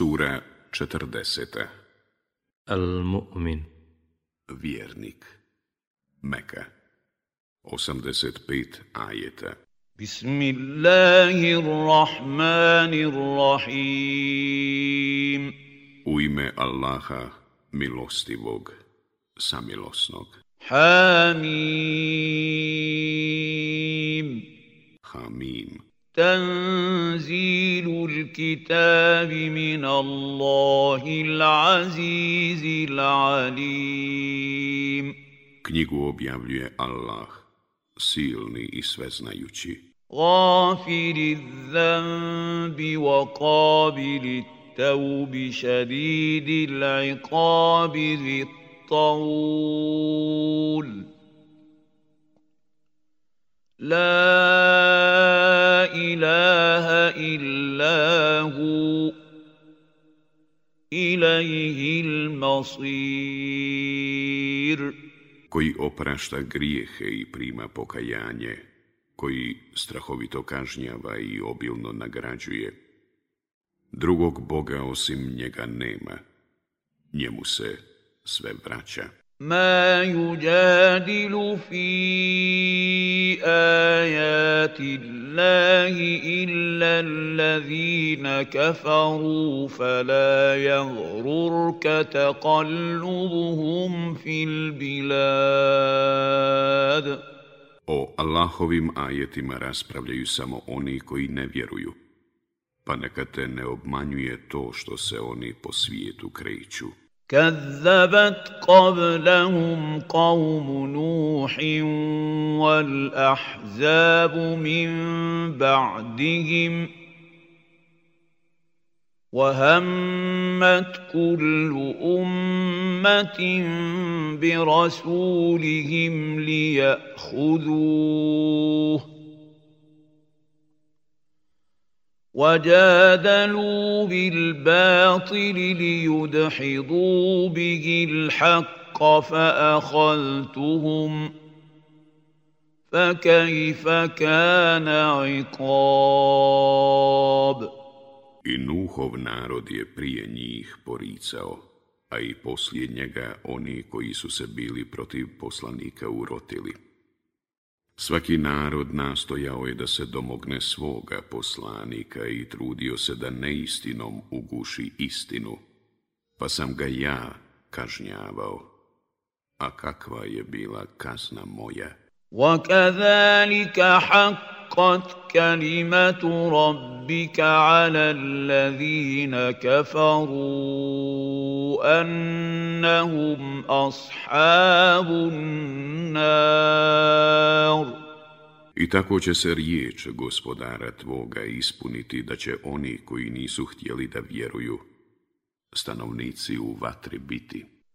Sura 40. Al-Mu'min. Vjernik. Meka. 85 ajeta. Bismillahirrahmanirrahim. U ime Allaha, milostivog, samilosnog. Hamim. Hamim. تنزيل الكتاب من الله العزيز العليم Knjigu objavljuje Allah, silni i sveznajući. غافر الذنب وقابل التوب شديد العقاب ذي الطول لا إله إلا هو إليه المصير koji oprašta grijehe i prima pokajanje, koji strahovito kažnjava i obilno nagrađuje. Drugog Boga osim njega nema, njemu se sve vraća. ما يجادل في آيات الله إلا الذين كفروا فلا يغررك تقلبهم في البلاد O Allahovim ajetima raspravljaju samo oni koji ne vjeruju, pa neka te ne obmanjuje to što se oni po svijetu kreću. كذبت قبلهم قوم نوح والأحزاب من بعدهم وهمت كل أمة برسولهم ليأخذوه وجادلوا بالباطل ليدحضوا به الحق فأخذتهم فكيف كان عقاب I Nuhov narod je prije njih poricao, a i poslije njega oni koji su se bili protiv poslanika urotili. Svaki narod nastojao je da se domogne svoga poslanika i trudio se da neistinom uguši istinu, pa sam ga ja kažnjavao. A kakva je bila kazna moja? وَكَذَلِكَ حَقَّتْ كَلِمَةُ رَبِّكَ عَلَى الَّذِينَ كَفَرُوا أَنَّهُمْ أَصْحَابُ النَّارِ I tako će se riječ gospodara tvoga ispuniti da će oni koji nisu htjeli da vjeruju, stanovnici u vatri biti.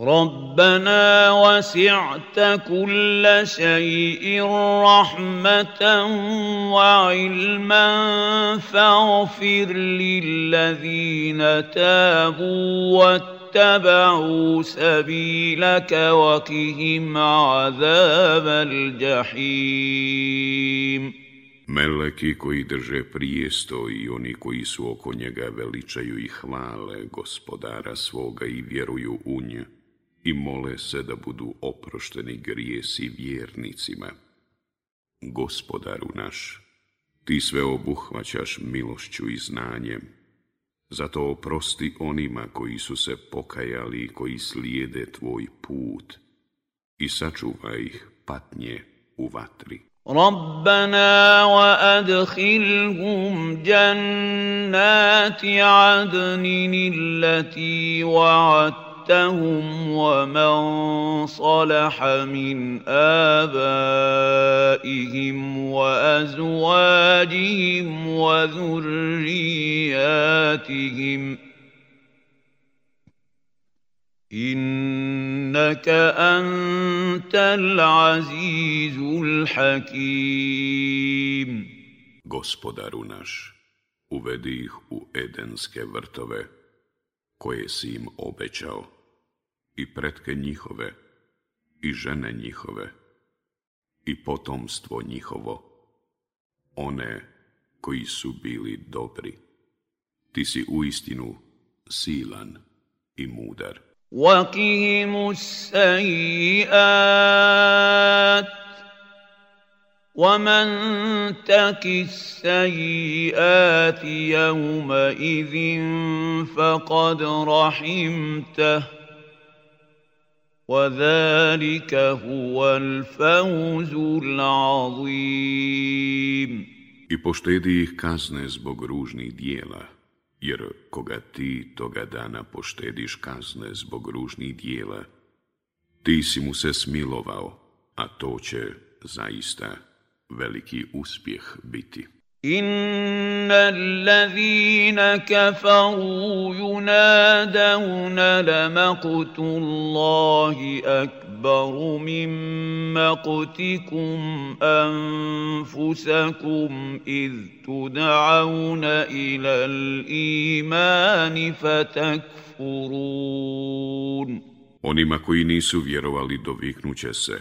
ربنا وسعت كل شيء رحمة وعلما فاغفر للذين تابوا واتبعوا سبيلك وقهم عذاب الجحيم Meleki koji drže prijesto i oni koji su oko njega veličaju i hvale gospodara svoga i vjeruju u nje i mole se da budu oprošteni grijesi vjernicima. Gospodaru naš, ti sve obuhvaćaš milošću i znanjem, zato oprosti onima koji su se pokajali i koji slijede tvoj put i sačuvaj ih patnje u vatri. ربنا وادخلهم جنات عدن التي وعدت وارثتهم ومن صلح من آبائهم وأزواجهم وذرياتهم إنك أنت العزيز الحكيم. Gospodaru naš, uvedi ih u edenske vrtove, koje si im obećao, i pretke njihove, i žene njihove, i potomstvo njihovo, one koji su bili dobri. Ti si uistinu silan i mudar. وقهم السيئات ومن تك السيئات يومئذ فقد رحمته وذلك هو الفوز العظيم I poštedi ih kazne zbog ružnih dijela, jer koga ti toga dana poštediš kazne zbog ružnih dijela, ti si mu se smilovao, a to će zaista veliki uspjeh biti. ان الذين كفروا ينادون لمقت الله اكبر من مقتكم انفسكم اذ تدعون إلى الايمان فتكفرون Onima koji nisu vjerovali doviknuće se.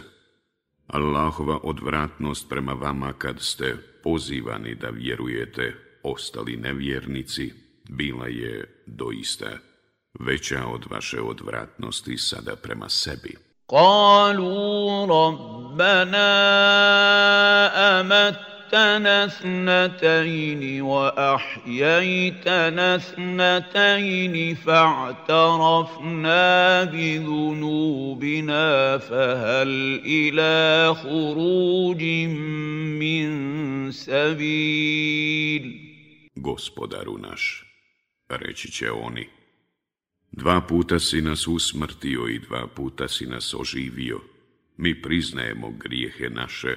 Allahova odvratnost prema vama kad ste pozivani da vjerujete, ostali nevjernici, bila je doista veća od vaše odvratnosti sada prema sebi. Kalu rabbena amat أمتنا اثنتين وأحييتنا اثنتين فاعترفنا بذنوبنا فهل إلى خروج من سبيل Gospodaru naš, reći će oni, dva puta si nas usmrtio i dva puta si nas oživio. Mi priznajemo grijehe naše,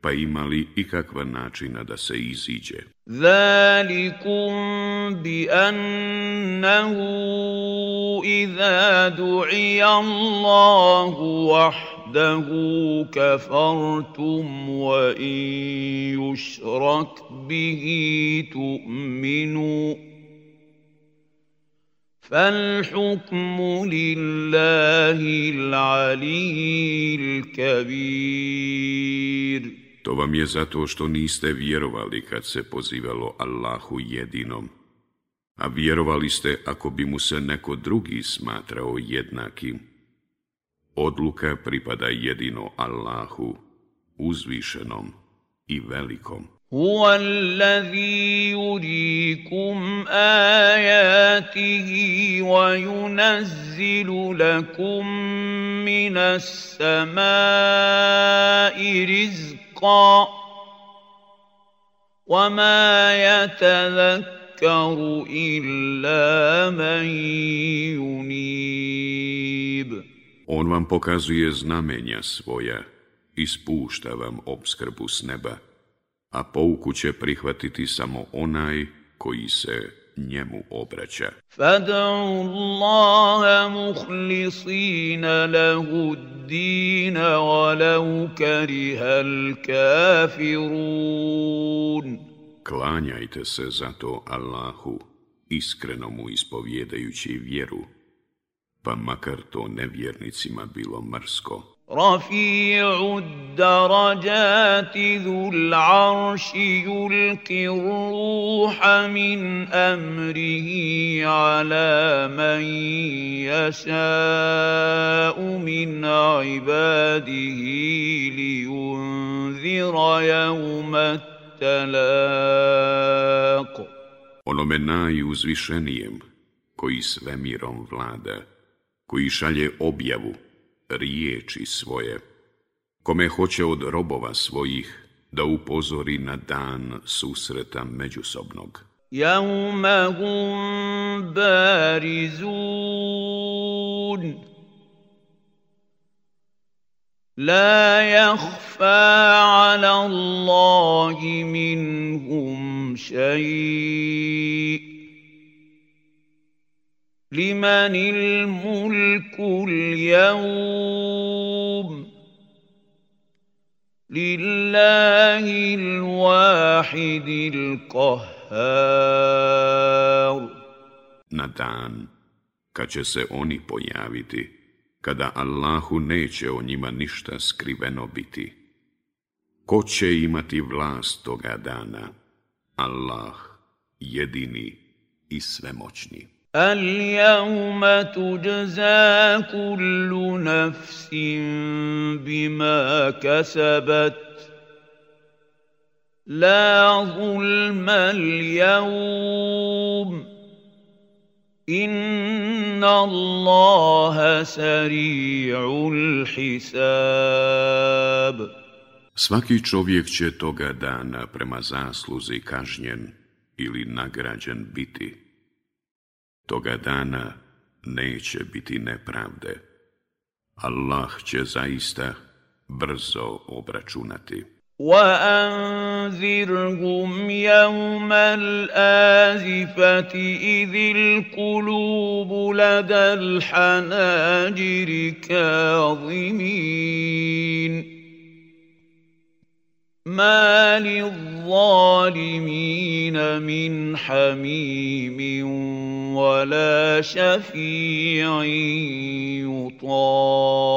pa imali ikakva načina da se iziđe. ذلكم بأنه إذا دعي الله وحده كفرتم وإن يشرك به تؤمنوا فالحكم لله العلي الكبير To vam je zato što niste vjerovali kad se pozivalo Allahu jedinom, a vjerovali ste ako bi mu se neko drugi smatrao jednakim. Odluka pripada jedino Allahu, uzvišenom i velikom. هو الذي يريكم آياته وينزل لكم من السماء رزقا وما يتذكر إلا من ينيب On vam pokazuje znamenja svoja i spušta vam obskrbu s neba. a pouku će prihvatiti samo onaj koji se njemu obraća. Fad'u Allaha mukhlisina lahu ad-din walau kariha kafirun. Klanjajte se zato Allahu, iskreno mu ispovjedajući vjeru, pa makar to nevjernicima bilo mrsko. رفيع الدرجات ذو العرش يلقي الروح من امره على من يشاء من عباده لينذر يوم التلاق Onome najuzvišenijem koji svemirom vlada, koji šalje objavu, riječi svoje, kome hoće od robova svojih da upozori na dan susreta međusobnog. Jaume hum barizun La jahfa ala Allahi minhum šeji لمن الملك اليوم لله الواحد القهار Na dan kad će se oni pojaviti, kada Allahu neće o njima ništa skriveno biti. Ko će imati vlast toga dana? Allah, jedini i svemoćni. اليوم تجزى كل نفس بما كسبت لا ظلم اليوم ان الله سريع الحساب Svaki čovjek će toga dana prema zasluzi kažnjen ili nagrađen biti. Toga dana neće biti nepravde. Allah će zaista brzo obračunati. وأنذرهم يوم الآزفة إذ القلوب لدى الحناجر كاظمين ما للظالمين من حميم ولا شفيع يطاع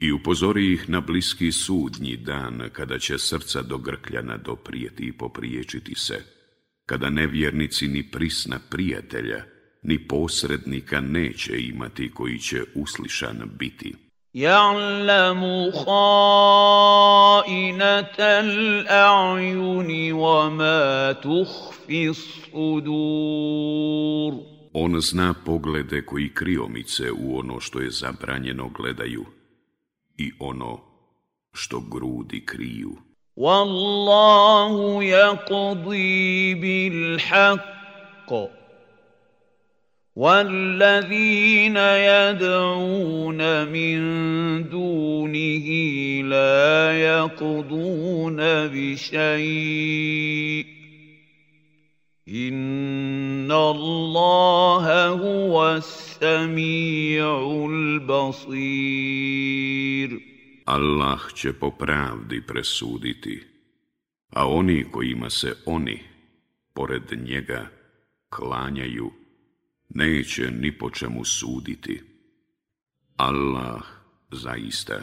I upozori ih na bliski sudnji dan, kada će srca do grkljana doprijeti i popriječiti se, kada nevjernici ni prisna prijatelja, ni posrednika neće imati koji će uslišan biti. يعلم خائنة الأعين وما تخفي الصدور On zna poglede koji kriomice u ono što je zabranjeno gledaju i ono što grudi kriju. والله يقضي بالحق والذين يدعون من دونه لا يقضون بشيء ان الله هو السميع البصير Allah će po pravdi presuditi, a oni kojima se oni, pored njega, klanjaju, neće ni po čemu suditi. Allah zaista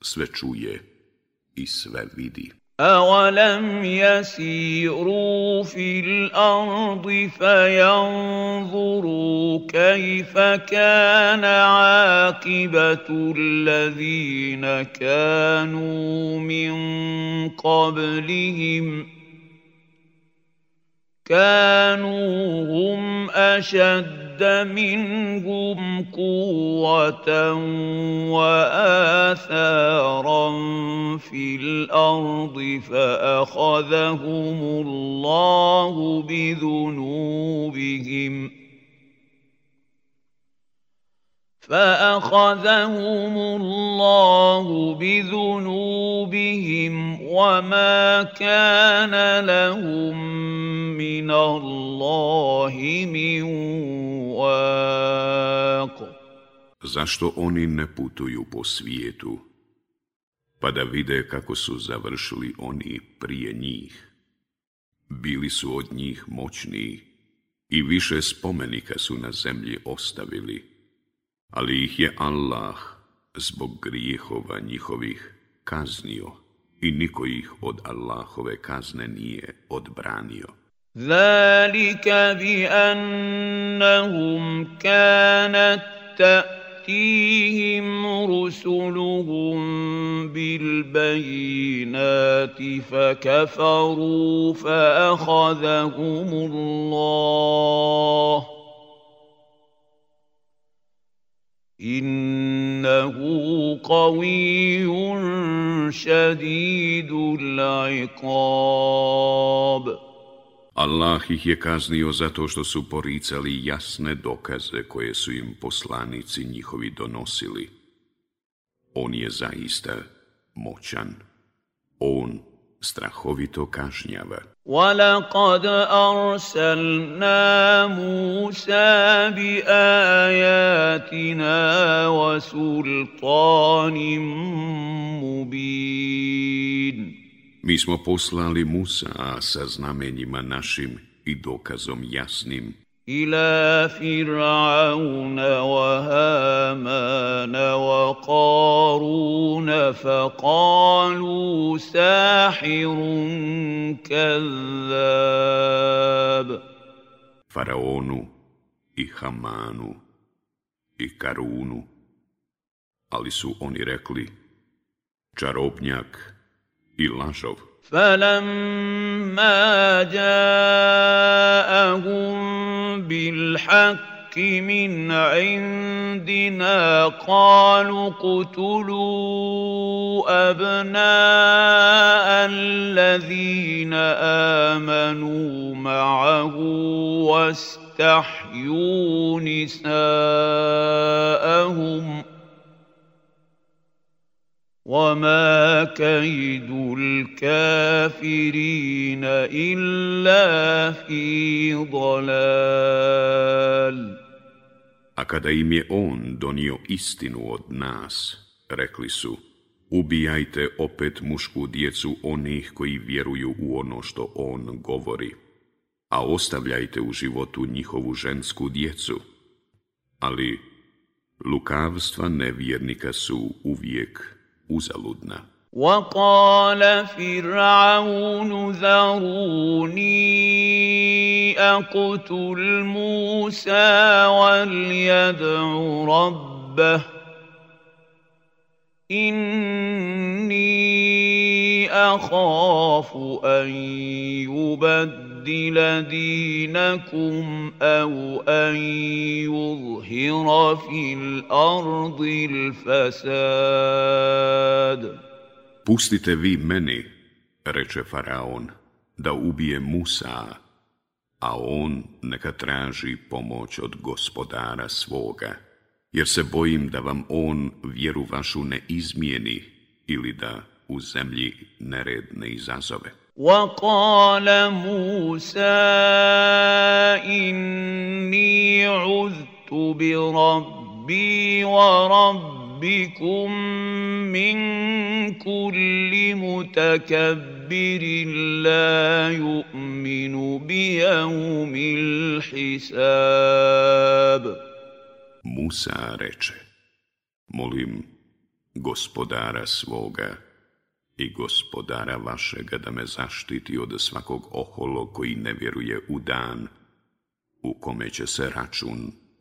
sve čuje i sve vidi. أولم يسيروا في الأرض فينظروا كيف كان عاقبة الذين كانوا من قبلهم ۖ كانوا هم أشد منهم قوة وآثارا في الأرض فأخذهم الله بذنوبهم فاخذهم الله بذنوبهم وما كان لهم من الله من واق Zašto oni ne putuju po svijetu, pa da vide kako su završili oni prije njih? Bili su od njih moćniji i više spomenika su na zemlji ostavili, ali ih je Allah zbog grijehova njihovih kaznio i niko ih od Allahove kazne nije odbranio. ذلك بانهم كانت تاتيهم رسلهم بالبينات فكفروا فاخذهم الله انه قوي شديد العقاب Allah ih je kaznio zato što su poricali jasne dokaze koje su im poslanici njihovi donosili. On je zaista moćan. On strahovito kažnjava. ولقد أرسلنا موسى بآياتنا وسلطان مبين Mi smo poslali Musa sa znamenjima našim i dokazom jasnim إلى فرعون وهامان وقارون فقالوا ساحر كذاب Faraonu i Hamanu i Karunu, ali su oni rekli čarobnjak i lažov. فلما جاءهم بالحق من عندنا قالوا اقتلوا ابناء الذين امنوا معه واستحيوا نساءهم وما كيد الكافرين إلا في ضلال A kada im je on donio istinu od nas, rekli su, ubijajte opet mušku djecu onih koji vjeruju u ono što on govori, a ostavljajte u životu njihovu žensku djecu. Ali lukavstva nevjernika su uvijek uzaludna. وقال فرعون ذروني أقتل موسى وليدع ربه. إني أخاف أن يبدل دينكم أو أن يظهر في الأرض الفساد. Pustite vi meni, reče Faraon, da ubije Musa, a on neka traži pomoć od gospodara svoga, jer se bojim da vam on vjeru vašu ne izmijeni ili da u zemlji nered ne izazove. وقال موسى إني عذت بربي وربكم من كل متكبر لا يؤمن بيوم الحساب Musa reče, molim gospodara svoga i gospodara vašega da me zaštiti od svakog oholog koji ne vjeruje u dan u kome će se račun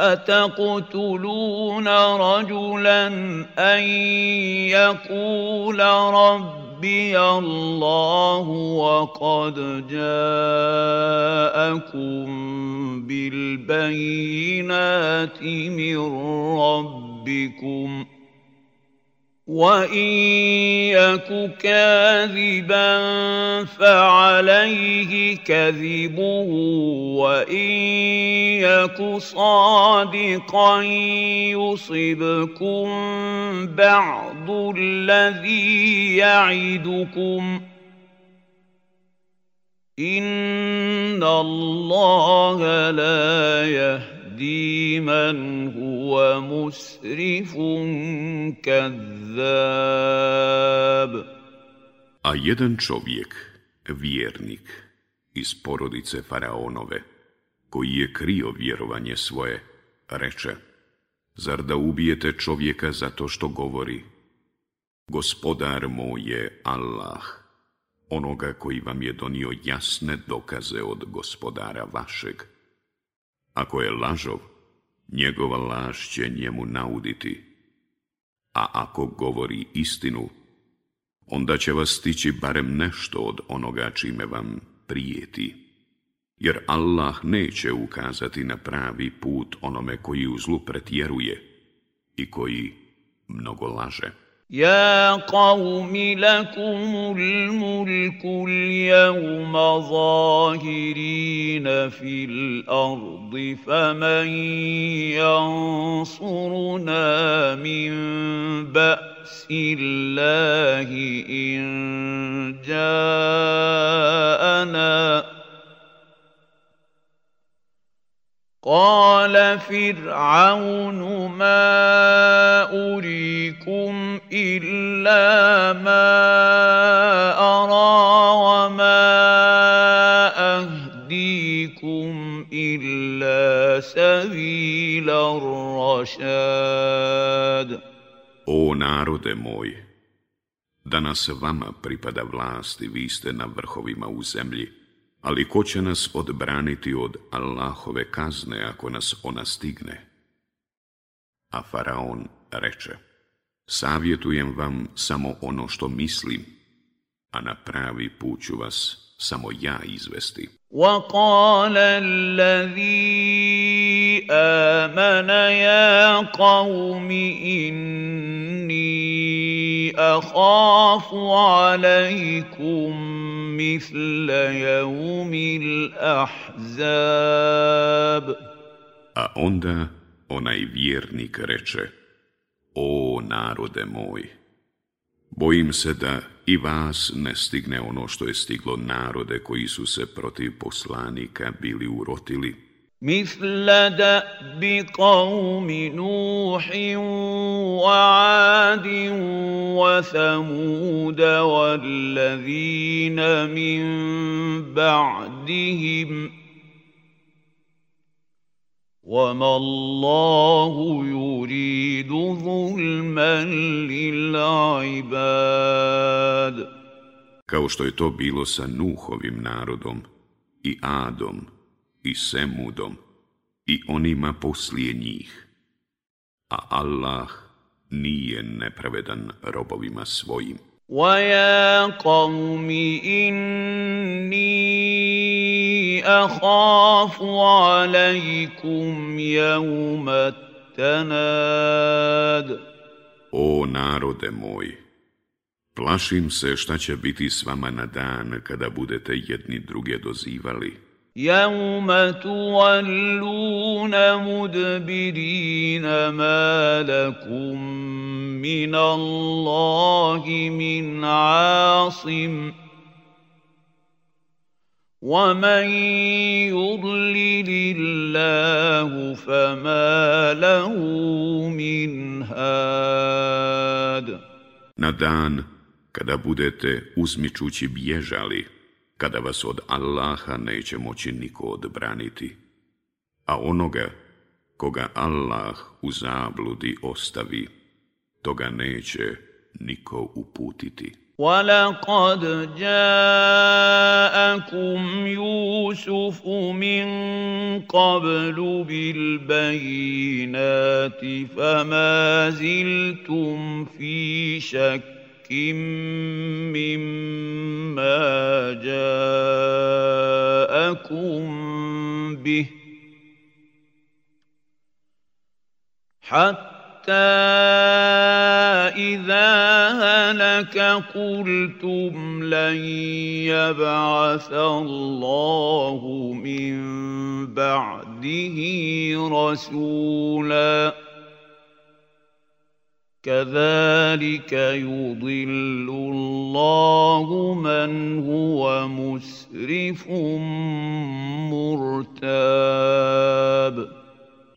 أتقتلون رجلا أن يقول ربي الله وقد جاءكم بالبينات من ربكم ۖ وَإِن يَكُ كَاذِبًا فَعَلَيْهِ كَذِبُهُ وَإِن يَكُ صَادِقًا يُصِبْكُم بَعْضُ الَّذِي يَعِدُكُمْ ۖ إِنَّ اللَّهَ لَا يَهْدِي يهدي من هو مسرف كذاب A jedan čovjek, vjernik, iz porodice Faraonove, koji je krio vjerovanje svoje, reče, zar da ubijete čovjeka zato što govori, gospodar moj je Allah, onoga koji vam je donio jasne dokaze od gospodara vašeg. Ako je lažov, njegova laž će njemu nauditi. A ako govori istinu, onda će vas stići barem nešto od onoga čime vam prijeti. jer Allah neće ukazati na pravi put onome koji u zlu pretjeruje i koji mnogo laže. يا قوم لكم الملك اليوم ظاهرين في الأرض فمن ينصرنا من بأس الله إن جاءنا قال فرعون ما اريكم الا ما ارى وما اهديكم الا سبيل الرشاد O narode moj, danas vama pripada vlast i vi ste na vrhovima u zemlji. Ali ko će nas odbraniti od Allahove kazne ako nas ona stigne? A Faraon reče, savjetujem vam samo ono što mislim, a na pravi put ću vas samo ja izvesti. وقال الذي آمن يا قوم إني أخاف عليكم مثل يوم الأحزاب A onda onaj vjernik reče, O narode moj, bojim se da i vas ne stigne ono što je stiglo narode koji su se protiv poslanika bili urotili. مثل دأب قوم نوح وعاد وثمود والذين من بعدهم وما الله يريد ظلما للعباد. Kao što je to bilo sa Nuhovim narodom i i Semudom i onima poslije njih. A Allah nije nepravedan robovima svojim. وَيَا قَوْمِ إِنِّي أَخَافُ عَلَيْكُمْ يَوْمَ التَّنَادِ O narode moj, plašim se šta će biti s vama na dan kada budete jedni druge dozivali. يوم تولون مدبرين ما لكم من الله من عاصم ومن يضلل الله فما له من هاد Na dan kada budete uzmičući bježali, kada vas od Allaha neće moći niko odbraniti, a onoga koga Allah u zabludi ostavi, toga neće niko uputiti. ولقد جاءكم يوسف من قبل بالبينات فما زلتم في شك مما جاءكم به حتى إذا هلك قلتم لن يبعث الله من بعده رسولاً كذلك يضل الله من هو مسرف مرتاب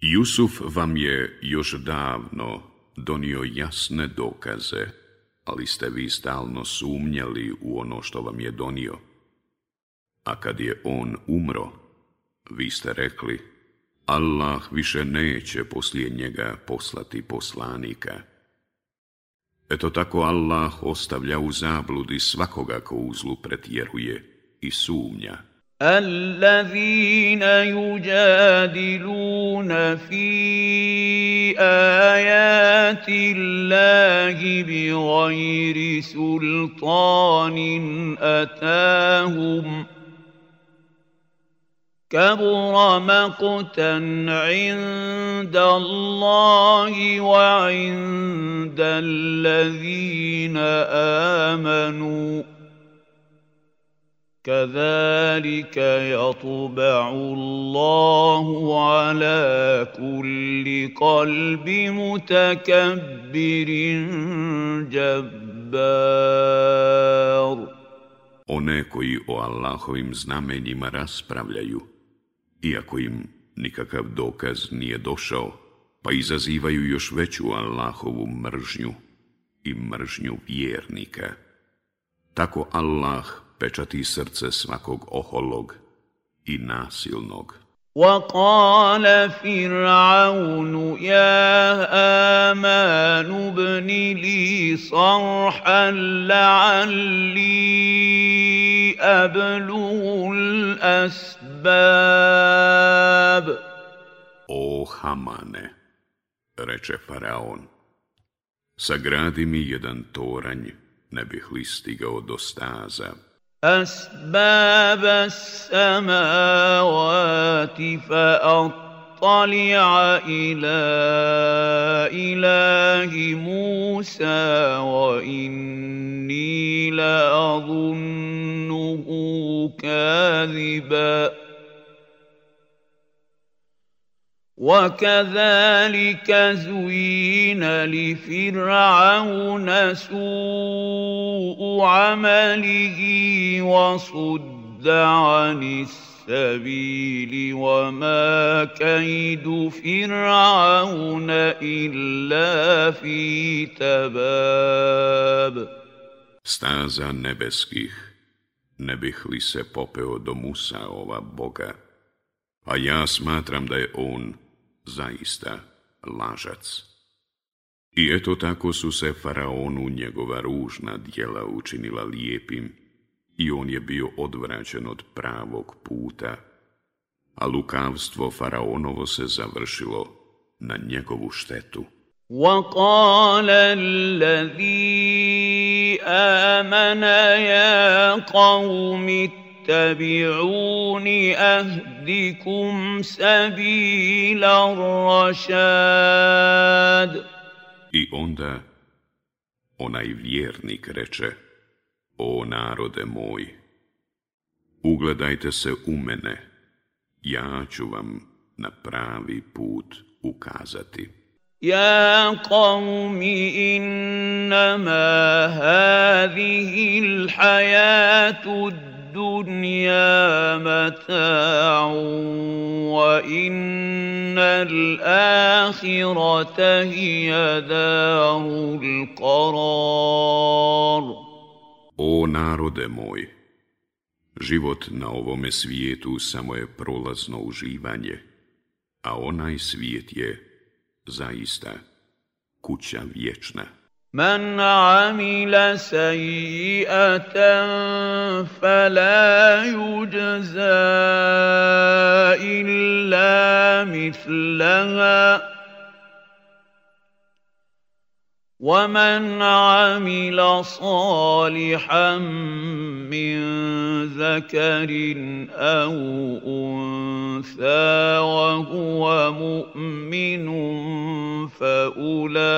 Jusuf vam je još davno donio jasne dokaze, ali ste vi stalno sumnjali u ono što vam je donio. A kad je on umro, vi ste rekli, Allah više neće poslije njega poslati poslanika. Eto tako Allah ostavlja u zabludi svakoga ko u zlu pretjeruje i sumnja. الذين يجادلون في آيات الله بغير سلطان أتاهم كبر مقتا عند الله وعند الذين آمنوا. كذلك يطبع الله على كل قلب متكبر جبار. One koji o Allahovim znamenjima raspravljaju, iako im nikakav dokaz nije došao, pa izazivaju još veću Allahovu mržnju i mržnju vjernika. Tako Allah pečati srce svakog oholog i nasilnog. وقال فرعون يا آمان ابن لي صرحا لعلي أبلغ الأسباب O Hamane, reče Faraon, sagradi mi jedan toranj, ne bih li stigao do staza. أسباب السماوات فأطلع إلى إله موسى وإني لأظنه كاذباً وكذلك زين لفرعون سوء عمله وصد عن السبيل وما كيد فرعون إلا في تباب Staza nebeskih, ne bih li se popeo do Musa ova Boga, a ja smatram da je on zaista lažac. I eto tako su se faraonu njegova ružna djela učinila lijepim i on je bio odvraćen od pravog puta, a lukavstvo faraonovo se završilo na njegovu štetu. وقال الذي آمن يا قوم اتبعون أهدكم سبيل الرشاد I onda onaj vjernik reče, o narode moj, ugledajte se u mene, ja ću vam na pravi put ukazati. يا قوم إنما هذه الحياة الدنيا الدنيا متاع وإن الآخرة هي دار القرار O narode moj, život na ovome svijetu samo je prolazno uživanje, a onaj svijet je zaista kuća vječna. من عمل سيئه فلا يجزى الا مثلها ومن عمل صالحا من ذكر أو انثى وهو مؤمن فاولئك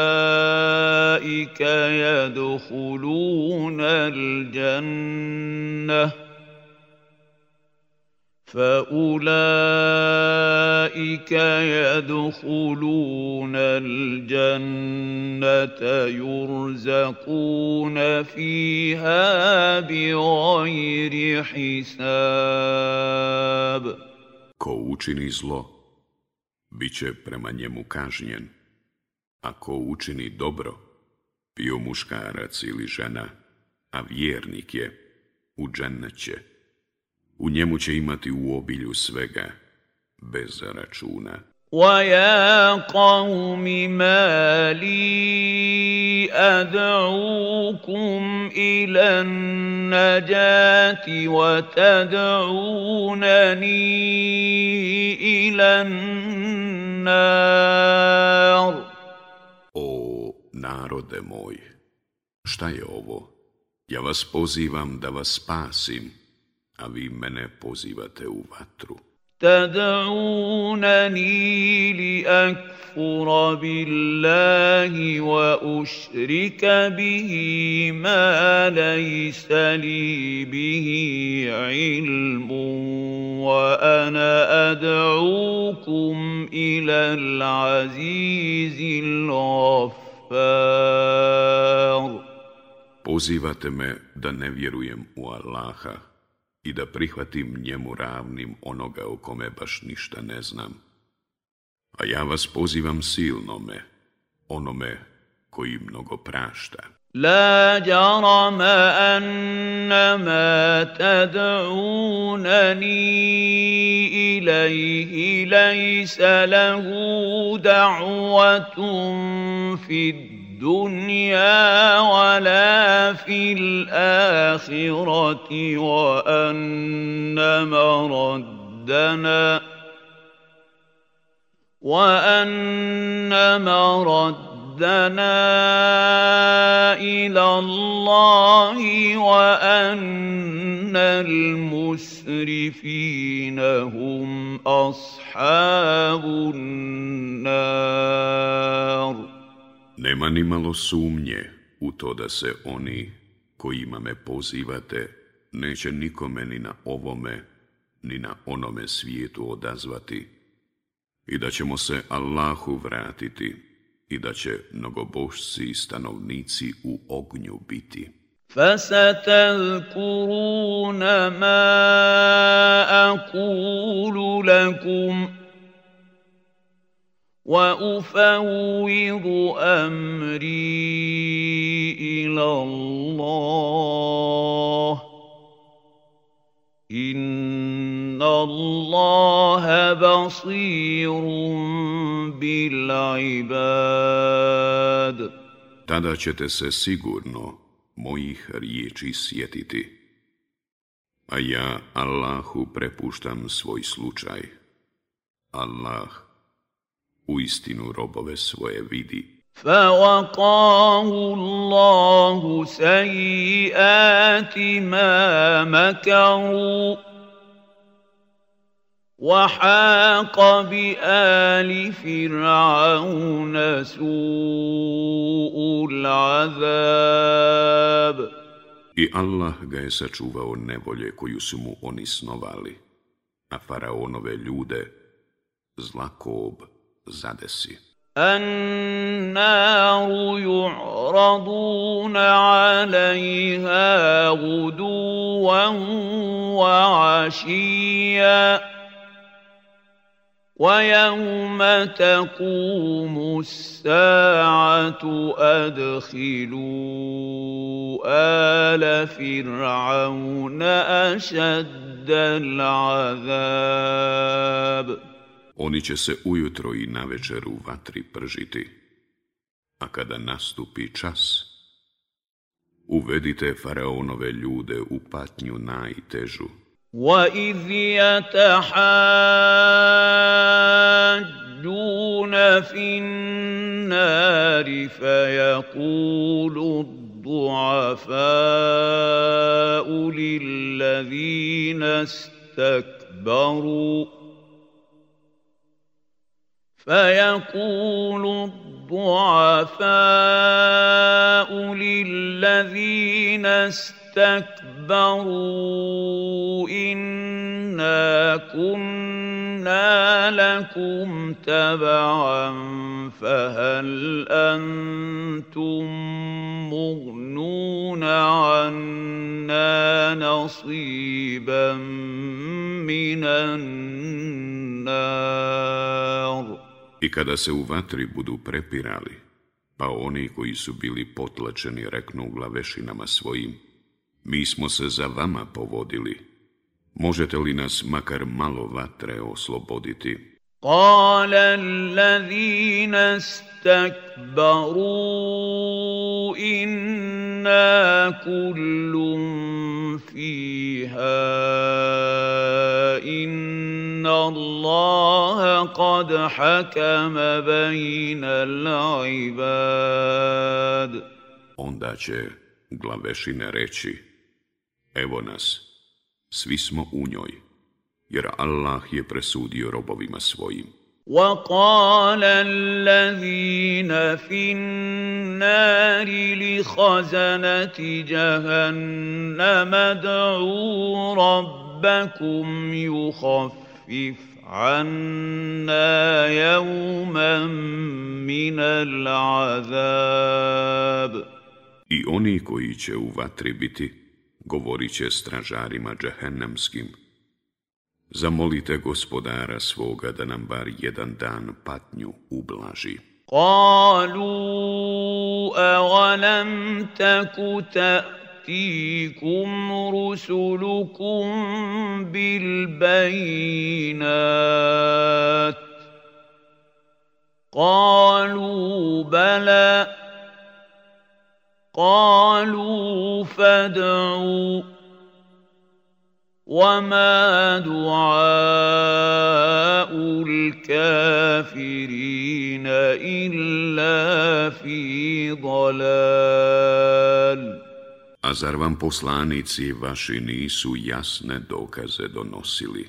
يدخلون الجنه فاولئك يدخلون الجنه يرزقون فيها بغير حساب Ko učini zlo, bit će prema njemu kažnjen, a ko učini dobro, bio muškarac ili žena, a vjernik je, u dženneće. U njemu će imati u obilju svega, bez računa. وَيَا قَوْمِ مَا لِي أَدْعُوكُمْ إِلَى النَّجَاةِ وَتَدْعُونَنِي إِلَى النَّارِ O narode moj, šta je ovo? Ja vas pozivam da vas spasim, a vi mene pozivate u vatru. تدعونني لأكفر بالله وأشرك به ما ليس لي به علم وأنا أدعوكم إلى العزيز الغفار Pozivate me da ne vjerujem u Allaha i da prihvatim njemu ravnim onoga o kome baš ništa ne znam. A ja vas pozivam silnome, onome koji mnogo prašta. La jarama anna ma tad'unani ilaihi lajsa lahu da'uatum fid الدنيا ولا في الآخرة وأن مردنا وأن مردنا ردنا إلى الله وأن المسرفين هم أصحاب النار Nema ni malo sumnje u to da se oni kojima me pozivate neće nikome ni na ovome ni na onome svijetu odazvati i da ćemo se Allahu vratiti i da će mnogobošci i stanovnici u ognju biti. فستذكرون ما أقول لكم وأفوض أمري إلى الله إن الله بصير بالعباد Tada ćete se sigurno mojih riječi sjetiti, a ja Allahu prepuštam svoj slučaj. Allah u istinu robove svoje vidi. فوقاه الله سيئات ما مكروا وحاق بآل فرعون سوء العذاب I Allah ga je sačuvao nevolje koju su mu oni snovali, a faraonove ljude zlakob Zadesi. النار يعرضون عليها غدوا وعشيا ويوم تقوم الساعة أدخلوا آل فرعون أشد العذاب Oni će se ujutro i na večer u vatri pržiti, a kada nastupi čas, uvedite faraonove ljude u patnju najtežu. وَإِذْ يَتَحَاجُّونَ فِي النَّارِ فَيَقُولُ الضُّعَفَاءُ لِلَّذِينَ اسْتَكْبَرُوا فيقول الضعفاء للذين استكبروا إنا كنا لكم تبعا فهل أنتم مغنون عنا نصيبا من النار I kada se u vatri budu prepirali, pa oni koji su bili potlačeni reknu glavešinama svojim, mi smo se za vama povodili, možete li nas makar malo vatre osloboditi? قال الذين استكبروا إنا كل فيها إن الله قد حكم بين العباد Onda će glavešine reći, evo nas, svi smo u njoj. jer Allah je presudio robovima svojim. وقال الذين في النار لخزنة جهنم ادعوا ربكم يخفف عنا يوما من العذاب I oni koji će u vatri biti, govorit će stražarima džahennemskim, Zamolite gospodara svoga da nam bar jedan dan patnju ublaži. قالوا أولم تك تأتيكم رسلكم بالبينات. قالوا بلى. قالوا فادعوا. وما دعاء الكافرين إلا في ضلال. A zar vam poslanici vaši nisu jasne dokaze donosili?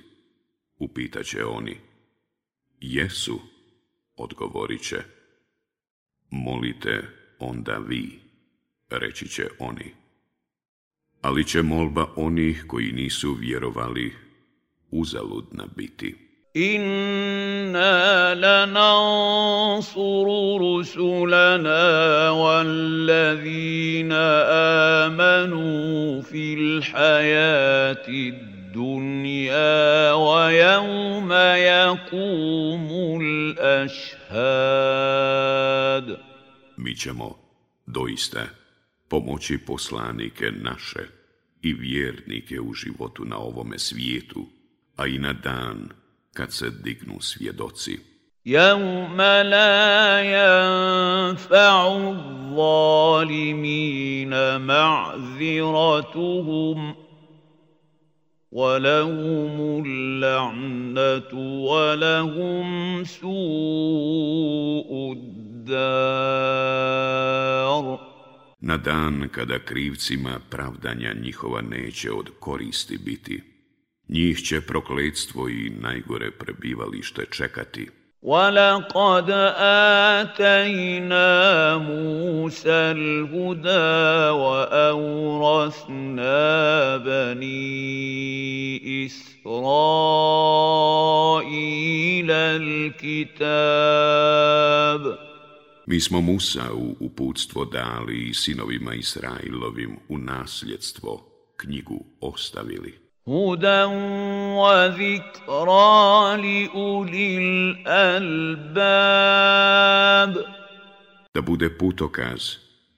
Upitaće oni. Jesu, odgovorit će. Molite onda vi, reći će oni ali će molba onih koji nisu vjerovali uzaludna biti. Inna lanansuru rusulana wallazina amanu fil hayati dunya wa yawma yakumul ashhad. Mi ćemo doista pomoći poslanike naše i vjernike u životu na ovome svijetu, a i na dan kad se dignu svjedoci. يَوْمَ لَا يَنْفَعُ الظَّالِمِينَ مَعْذِرَتُهُمْ وَلَهُمُ اللَّعْنَةُ وَلَهُمْ سُوءُ الدَّارِ na dan kada krivcima pravdanja njihova neće od koristi biti. Njih će prokledstvo i najgore prebivalište čekati. وَلَقَدْ آتَيْنَا مُوسَى الْهُدَى وَأَوْرَثْنَا بَنِي إِسْرَائِيلَ الْكِتَابَ Mi smo Musa u uputstvo dali i sinovima Israilovim u nasljedstvo knjigu ostavili. هدى وذكرى لأولي الألباب Da bude putokaz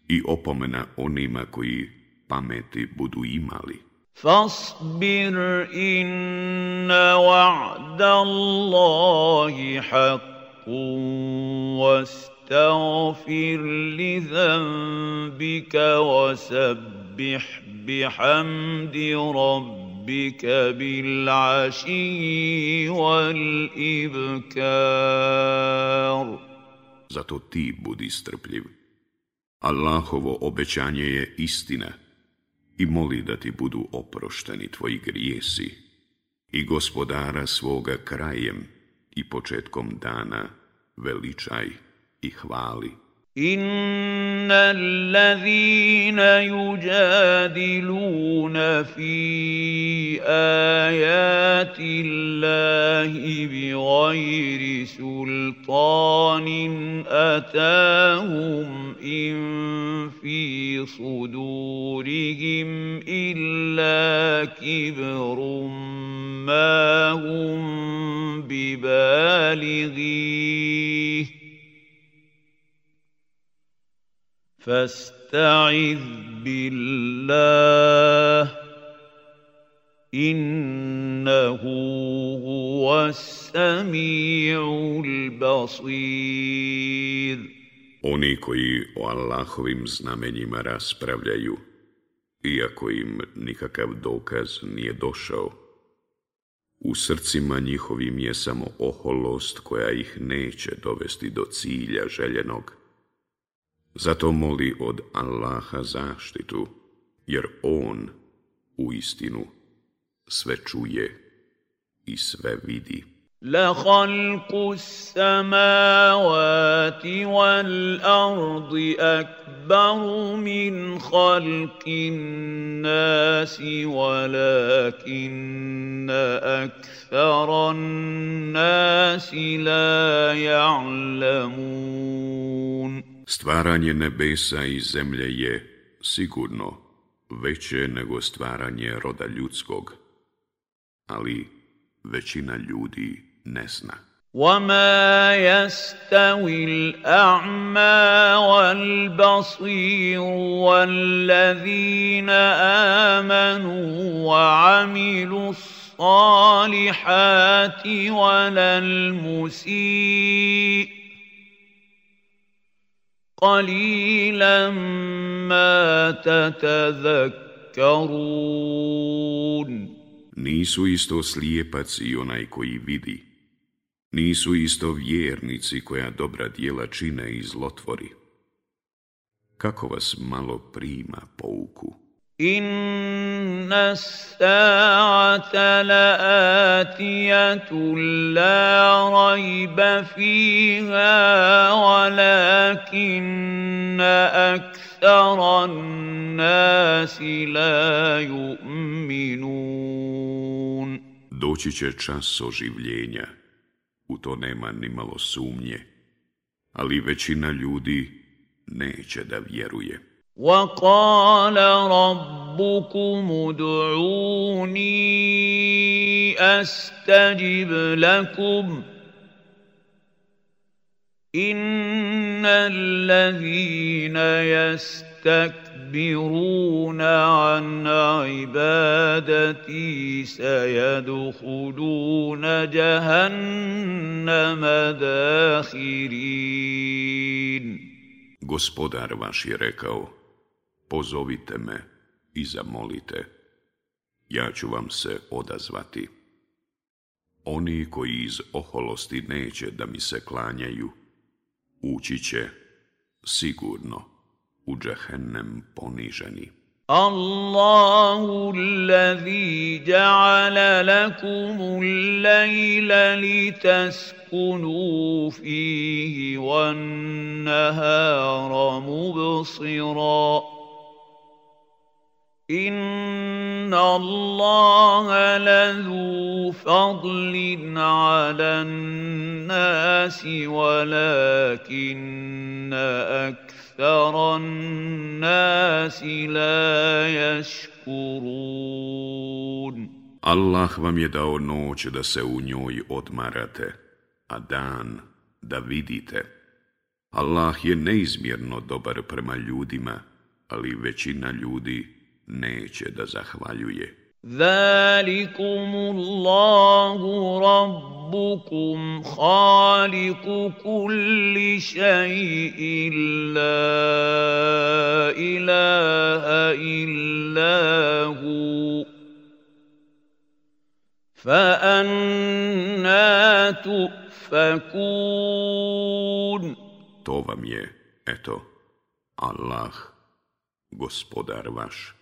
i opomena onima koji pameti budu imali. فاصبر إن وعد الله حق واستغفر لذنبك وسبح بحمد ربك بالعشي والإبكار Zato ti budi strpljiv. Allahovo obećanje je istina i moli da ti budu oprošteni tvoji grijesi i gospodara svoga krajem i početkom dana veličaj i hvali. إن الذين يجادلون في آيات الله بغير سلطان أتاهم إن في صدورهم إلا كبر ما هم ببالغيه فاستعذ بالله إنه هو السميع البصير Oni koji o Allahovim znamenjima raspravljaju, iako im nikakav dokaz nije došao, u srcima njihovim je samo oholost koja ih neće dovesti do cilja željenog. Zato moli od Allaha zaštitu, jer On u istinu sve čuje i sve vidi. لخلق السماوات والارض اكبر من خلق الناس ولكن أكثر الناس لا يعلمون Stvaranje nebesa i zemlje je sigurno veće nego stvaranje roda ljudskog, ali većina ljudi ne zna. وما يستوي الاعمى والبصير والذين امنوا وعملوا الصالحات ولا المسيء قليلا ما تتذكرون Nisu isto slijepac i onaj koji vidi. Nisu isto vjernici koja dobra dijela čine i zlotvori. Kako vas malo prima pouku? Inna sa'ata la'atijatu la rayba fiha walakinna an-nasi la yu'minun. Doći će čas oživljenja, u to nema ni malo sumnje, ali većina ljudi neće da vjeruje. وقال ربكم ادعوني أستجب لكم. إن الذين يستكبرون عن عبادتي سيدخلون جهنم داخرين. Gospodar vaš je rekao, pozovite me i zamolite, ja ću vam se odazvati. Oni koji iz oholosti neće da mi se klanjaju, ući će sigurno u džehennem poniženi. الله الذي جعل لكم الليل لتسكنوا فيه والنهار مبصرا ان الله لذو فضل على الناس ولكن اكثر أكثر الناس لا يشكرون Allah vam je dao noć da se u njoj odmarate, a dan da vidite. Allah je neizmjerno dobar prema ljudima, ali većina ljudi neće da zahvaljuje. ذلكم الله ربكم خالق كل شيء لا اله الا هو فأنا تؤفكون To vam je, eto, Allah, gospodar vaš.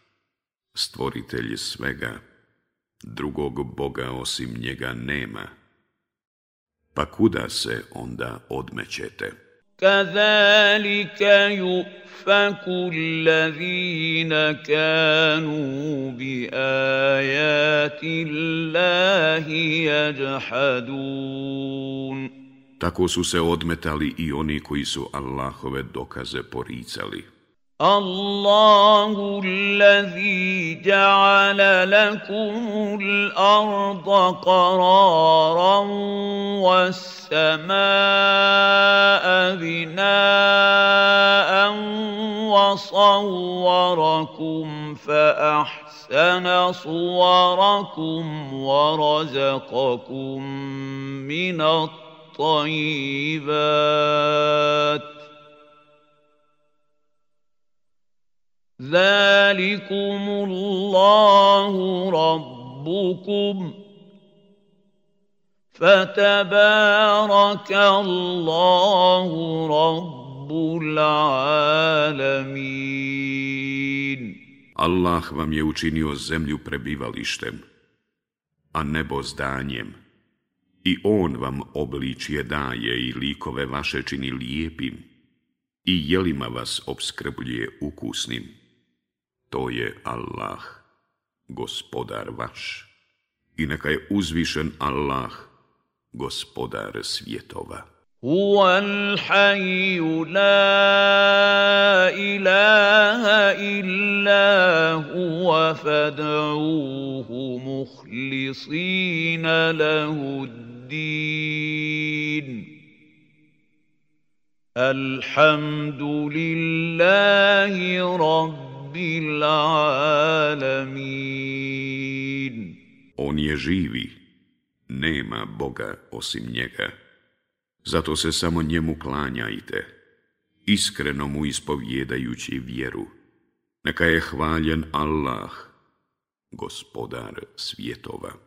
stvoritelj svega, drugog Boga osim njega nema. Pa kuda se onda odmećete? Kazalika yufaku allazina kanu bi ajati Allahi jahadun. Tako su se odmetali i oni koji su Allahove dokaze poricali. الله الذي جعل لكم الأرض قرارا والسماء بناء وصوركم فاحسن صوركم ورزقكم من الطيبات ذلكم الله ربكم فتبارك الله رب العالمين Allah vam je učinio zemlju prebivalištem, a nebo zdanjem. I on vam obličje daje i likove vaše čini lijepim i jelima vas obskrbljuje ukusnim. To je Allah, gospodar vaš. I neka je uzvišen Allah, gospodar svjetova. هو الحي لا اله الا هو فادعوه مخلصين له الدين الحمد لله رب العالمين On je živi, nema Boga osim njega. Zato se samo njemu klanjajte, iskreno mu ispovjedajući vjeru. Neka je hvaljen Allah, gospodar svjetova.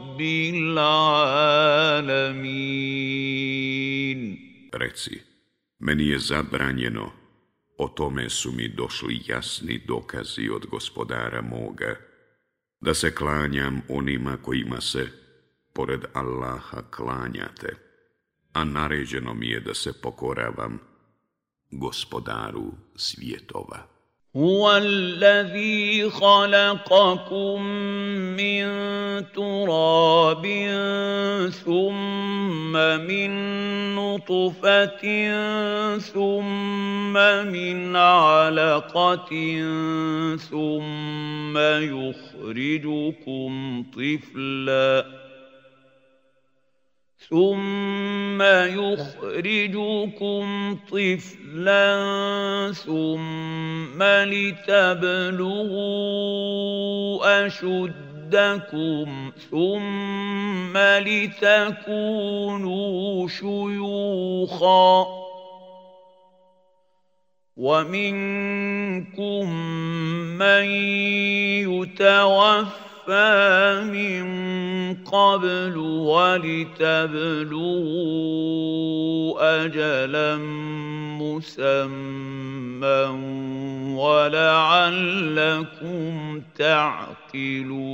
alamin. Reci, meni je zabranjeno, o tome su mi došli jasni dokazi od gospodara moga, da se klanjam onima kojima se, pored Allaha, klanjate, a naređeno mi je da se pokoravam gospodaru svjetova. هو الذي خلقكم من تراب ثم من نطفة ثم من علقة ثم يخرجكم طفلاً. ثم يخرجكم طفلا ثم لتبلغوا اشدكم ثم لتكونوا شيوخا ومنكم من يتوفى توفى من قبل ولتبلغوا أجلا مسمى ولعلكم تعقلون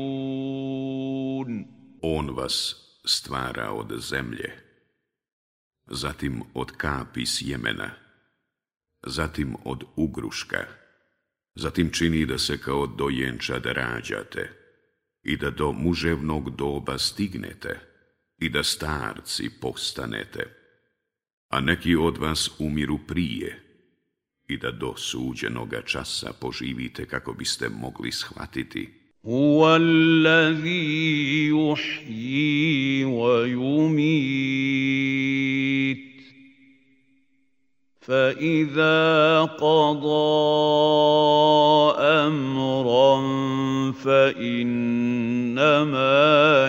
On vas stvara od zemlje, zatim od kapi sjemena, zatim od ugruška, zatim čini da se kao dojenčad rađate, i da do muževnog doba stignete i da starci postanete, a neki od vas umiru prije i da do suđenoga časa poživite kako biste mogli shvatiti. Huwa allazi yuhyi wa. فإذا قضى أمرا فإنما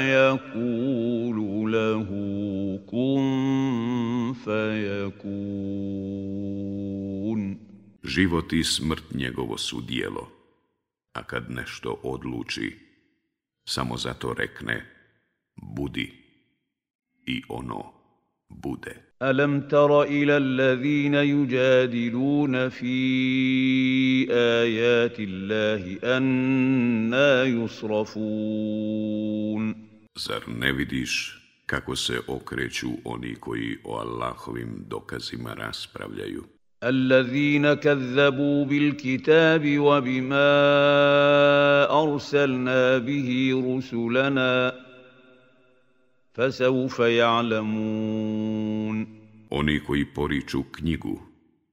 يقول له كن فيكون Život i smrt njegovo su dijelo, a kad nešto odluči, samo zato rekne, budi i ono bude. ألم تر إلى الذين يجادلون في آيات الله أنا يصرفون Zar ne vidiš kako se okreću oni koji o Allahovim dokazima raspravljaju? الذين كذبوا بالكتاب وبما أرسلنا به رسلنا فسوف يعلمون Oni koji poriču knjigu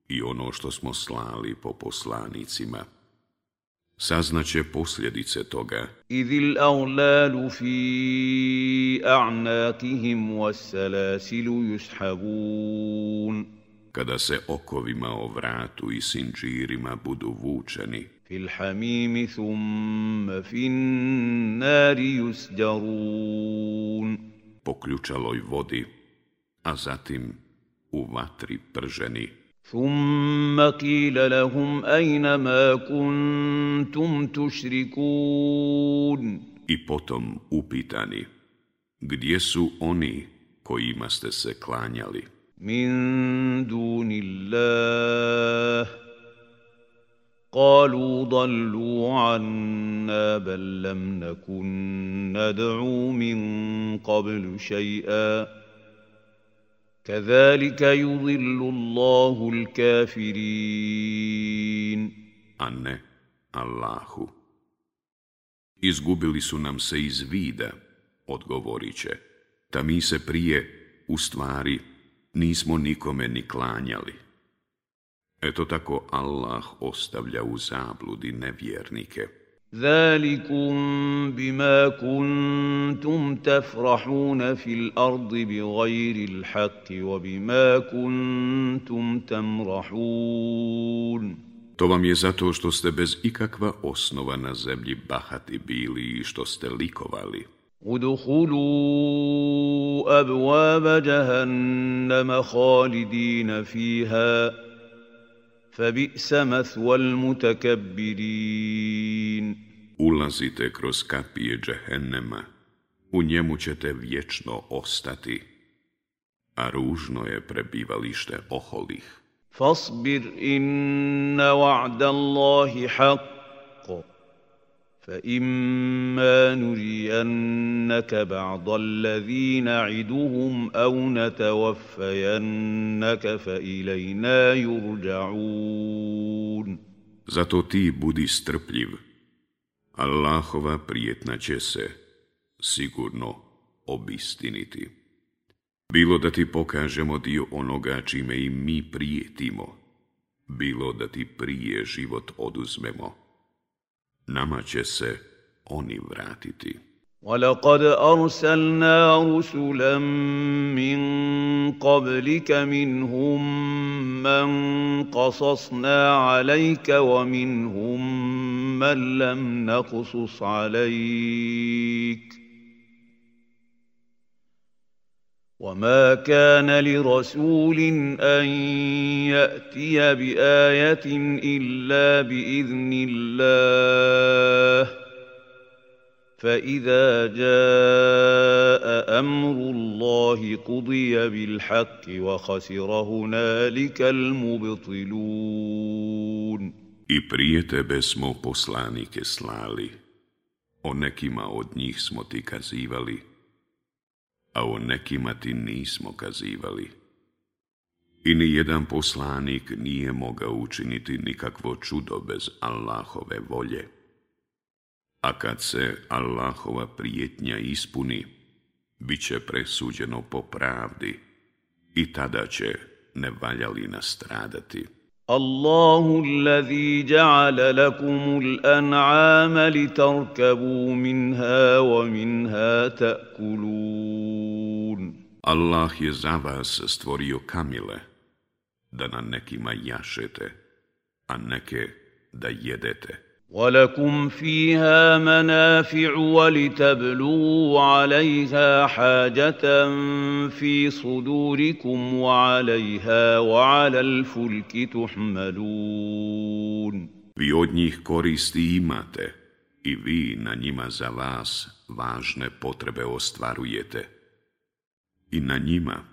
i ono što smo slali po poslanicima, saznaće posljedice toga. إذ الأغلال في أعناقهم والسلاسل يسحبون Kada se okovima o vratu i sinđirima budu vučeni, في الحميم ثم في النار يسجرون po ključaloj vodi, a zatim u vatri prženi. ثم قيل لهم أين ما كنتم تشركون I potom upitani, gdje su oni kojima ste se klanjali? من دون الله قالوا ضلوا عنا بل لم نكن ندعو من قبل شيئا كذلك يضل الله الكافرين a ne Allahu. Izgubili su nam se iz vida, odgovorit će, ta mi se prije, u stvari, nismo nikome ni klanjali. Eto tako Allah ostavlja u zabludi nevjernike. ذلكم بما كنتم تفرحون في الارض بغير الحق وبما كنتم تمرحون To vam je zato što ste bez ikakva osnova na zemlji bahati bili i što ste likovali. ادخلوا ابواب جهنم خالدين فيها فبئس مثوى المتكبرين Ulazite kroz kapije džehennema, u njemu ćete vječno ostati, a ružno je prebivalište oholih. فاصبر ان وعد الله حق فاما نرينك بعض الذي نعدهم او نتوفينك فالينا يرجعون Zato ti budi strpljiv. Allahova prijetna će se sigurno obistiniti. Bilo da ti pokažemo dio onoga čime i mi prijetimo, bilo da ti prije život oduzmemo, Nama će se oni vratiti. ولقد ارسلنا رسلا من قبلك منهم من قصصنا عليك ومنهم من لم نقصص عليك وما كان لرسول ان ياتي بايه الا باذن الله فاذا جاء أمر الله قضي بالحق وخسر هنالك المبطلون. I prije tebe smo poslanike slali, o nekima od njih smo ti kazivali, a o nekima ti nismo kazivali. I ni jedan poslanik nije mogao učiniti nikakvo čudo bez Allahove volje. A kad se Allahova prijetnja ispuni, bit će presuđeno po pravdi i tada će nevaljali nastradati. الله الذي جعل لكم الانعام لتركبوا منها ومنها تاكلون Allah je za vas stvorio kamile, da na nekima jašete, a neke da jedete. ولكم فيها منافع ولتبلغوا عليها حاجة في صدوركم وعليها وعلى الفلك تحملون Vi od njih koristi imate i vi na njima za vas važne potrebe ostvarujete. I na njima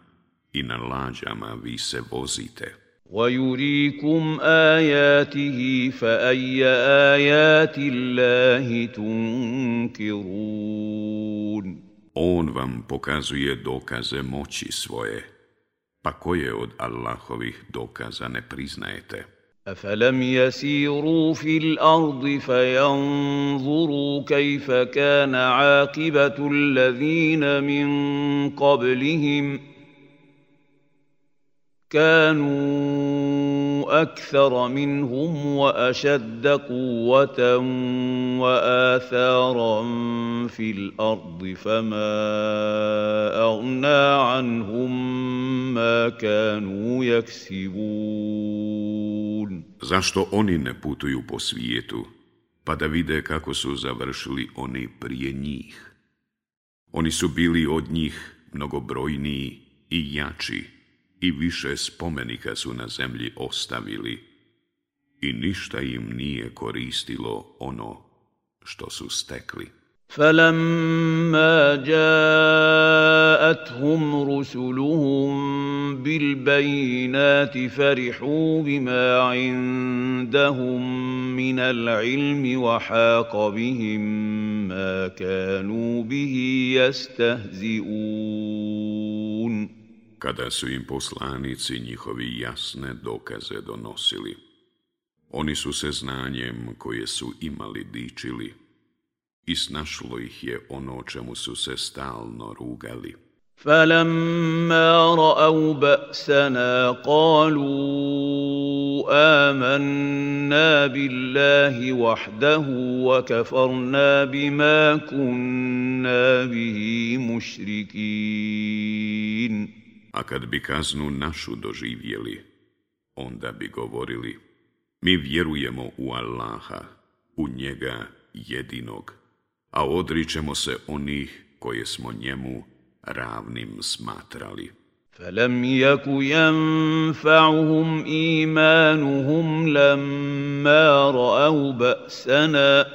i na lađama vi se vozite. ويريكم آياته فأي آيات الله تنكرون On vam pokazuje dokaze moći svoje, pa koje od Allahovih dokaza ne priznajete? أفلم يسيروا في الأرض فينظروا كيف كان عاقبة الذين من قبلهم ۖ كانوا اكثر منهم واشد قوه واثارا في الارض فما اغنى عنهم ما كانوا يكسبون Zašto oni ne putuju po svijetu, pa da vide kako su završili oni prije njih? Oni su bili od njih mnogobrojniji i jači I više spomenika su na zemlji ostavili i ništa im nije koristilo ono što su stekli. فلما جاءتهم رسلهم بالبينات فرحوا بما عندهم من العلم وحاق بهم ما كانوا به يستهزئون Kada su im poslanici njihovi jasne dokaze donosili, oni su se znanjem koje su imali dičili, i snašlo ih je ono čemu su se stalno rugali. فلما رأوا بأسنا قالوا آمنا بالله وحده وكفرنا بما كنا به مشركين A kad bi kaznu našu doživjeli, onda bi govorili, mi vjerujemo u Allaha, u njega jedinog, a odričemo se onih koje smo njemu ravnim smatrali. فلم يك ينفعهم إيمانهم لما رأوا بأسنا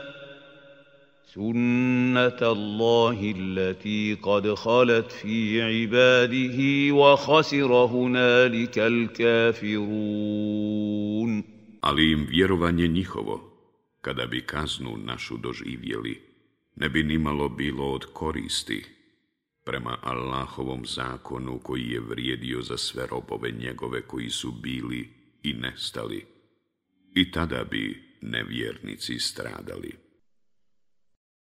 سنة الله التي قد خلت في عباده وخسر هنالك الكافرون Ali im vjerovanje njihovo, kada bi kaznu našu doživjeli, ne bi nimalo bilo od koristi prema Allahovom zakonu koji je vrijedio za sve robove njegove koji su bili i nestali. I tada bi nevjernici stradali.